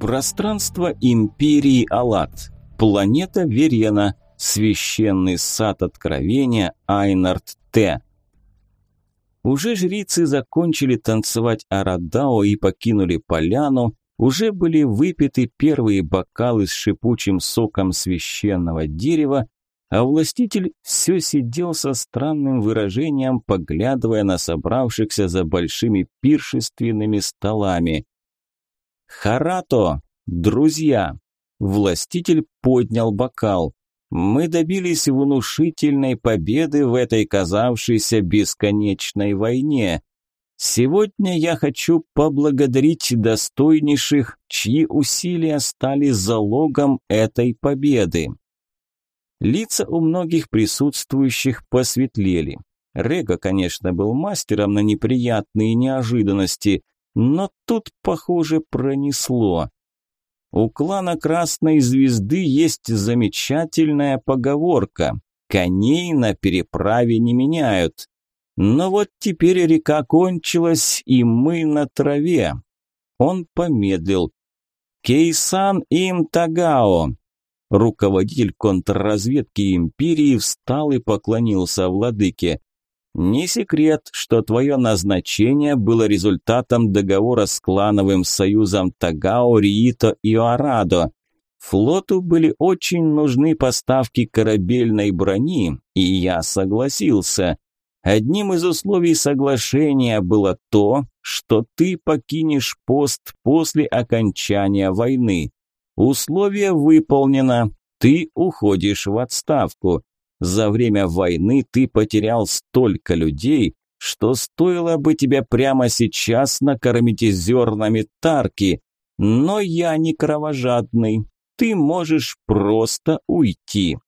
Пространство Империи Алат. Планета Верена. Священный сад откровения Айнард Т. Уже жрицы закончили танцевать Арадао и покинули поляну, уже были выпиты первые бокалы с шипучим соком священного дерева, а властитель все сидел со странным выражением, поглядывая на собравшихся за большими пиршественными столами. «Харато! Друзья!» Властитель поднял бокал. «Мы добились внушительной победы в этой казавшейся бесконечной войне. Сегодня я хочу поблагодарить достойнейших, чьи усилия стали залогом этой победы. Лица у многих присутствующих посветлели. Рега, конечно, был мастером на неприятные неожиданности, но тут, похоже, пронесло. У клана Красной Звезды есть замечательная поговорка «Коней на переправе не меняют». Но вот теперь река кончилась, и мы на траве. Он помедлил. Кейсан им Тагао. Руководитель контрразведки империи встал и поклонился владыке. Не секрет, что твое назначение было результатом договора с клановым союзом Тагао, Риито и Оарадо. Флоту были очень нужны поставки корабельной брони, и я согласился. Одним из условий соглашения было то, что ты покинешь пост после окончания войны. Условие выполнено, ты уходишь в отставку. За время войны ты потерял столько людей, что стоило бы тебя прямо сейчас накормить зернами тарки. Но я не кровожадный, ты можешь просто уйти.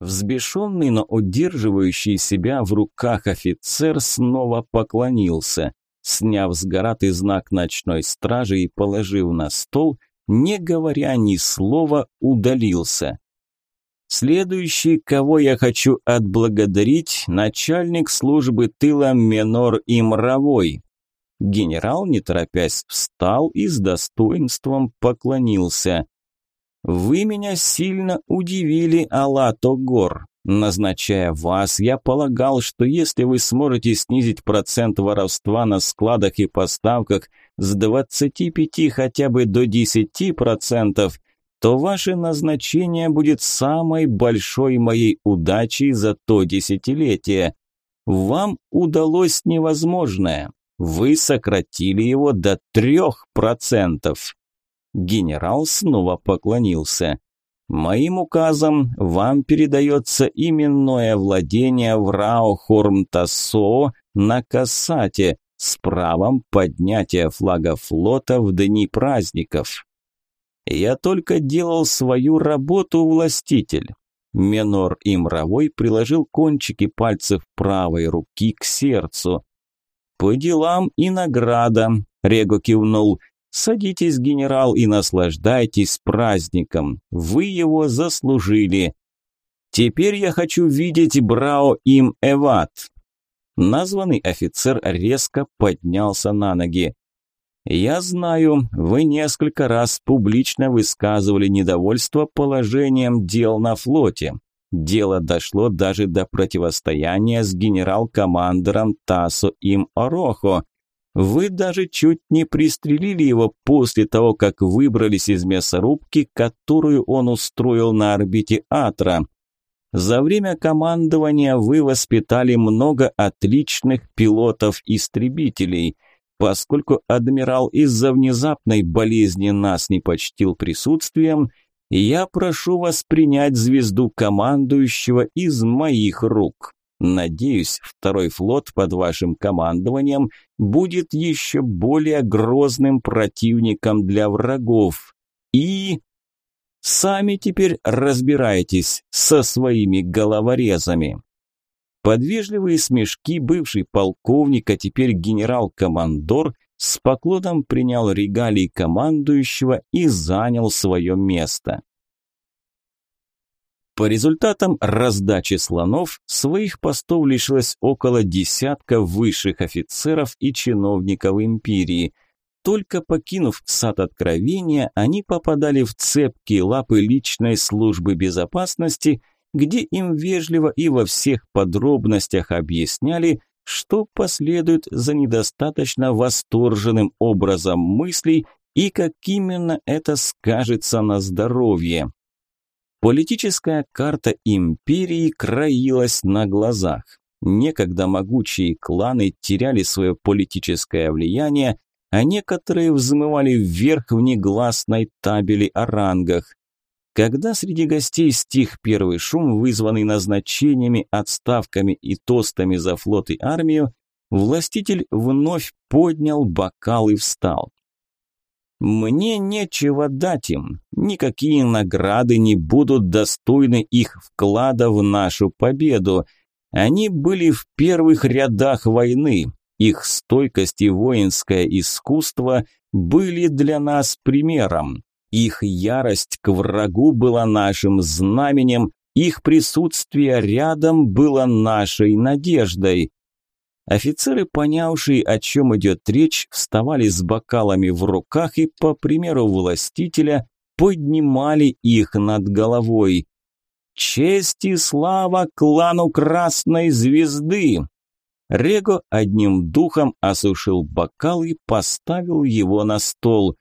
Взбешенный, но удерживающий себя в руках офицер снова поклонился. Сняв с гораты знак ночной стражи и положив на стол, не говоря ни слова, удалился. Следующий, кого я хочу отблагодарить, начальник службы тыла Менор Имровой. Генерал, не торопясь, встал и с достоинством поклонился. Вы меня сильно удивили, Алато Гор. Назначая вас, я полагал, что если вы сможете снизить процент воровства на складах и поставках с 25 хотя бы до 10%, то ваше назначение будет самой большой моей удачей за то десятилетие. Вам удалось невозможное. Вы сократили его до 3%. Генерал снова поклонился. «Моим указом вам передается именное владение в Раохормтасо на Касате с правом поднятия флага флота в дни праздников. Я только делал свою работу, властитель». Менор Имровой приложил кончики пальцев правой руки к сердцу. «По делам и награда», – Рего кивнул. Садитесь, генерал, и наслаждайтесь праздником. Вы его заслужили. Теперь я хочу видеть Брао им Эват. Названный офицер резко поднялся на ноги. «Я знаю, вы несколько раз публично высказывали недовольство положением дел на флоте. Дело дошло даже до противостояния с генерал-командером Тасо Им Орохо. Вы даже чуть не пристрелили его после того, как выбрались из мясорубки, которую он устроил на орбите Атра. За время командования вы воспитали много отличных пилотов-истребителей. Поскольку адмирал из-за внезапной болезни нас не почтил присутствием, я прошу вас принять звезду командующего из моих рук. Надеюсь, второй флот под вашим командованием будет еще более грозным противником для врагов. И... Сами теперь разбирайтесь со своими головорезами. Подвежливые смешки бывший полковник, а теперь генерал-командор, с поклоном принял регалии командующего и занял свое место. По результатам раздачи слонов, своих постов лишилось около десятка высших офицеров и чиновников империи. только покинув сад откровения, они попадали в цепкие лапы личной службы безопасности, где им вежливо и во всех подробностях объясняли, что последует за недостаточно восторженным образом мыслей и как именно это скажется на здоровье. Политическая карта империи краилась на глазах. Некогда могучие кланы теряли свое политическое влияние, а некоторые взмывали вверх в негласной табели о рангах. Когда среди гостей стих первый шум, вызванный назначениями, отставками и тостами за флот и армию, властитель вновь поднял бокал и встал. Мне нечего дать им, никакие награды не будут достойны их вклада в нашу победу. Они были в первых рядах войны, их стойкость и воинское искусство были для нас примером. Их ярость к врагу была нашим знаменем, их присутствие рядом было нашей надеждой. Офицеры, понявшие, о чем идет речь, вставали с бокалами в руках и, по примеру властителя, поднимали их над головой. «Честь и слава клану Красной Звезды!» Рего одним духом осушил бокал и поставил его на стол.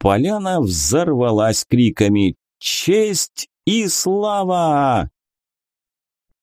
Поляна взорвалась криками «Честь и слава!»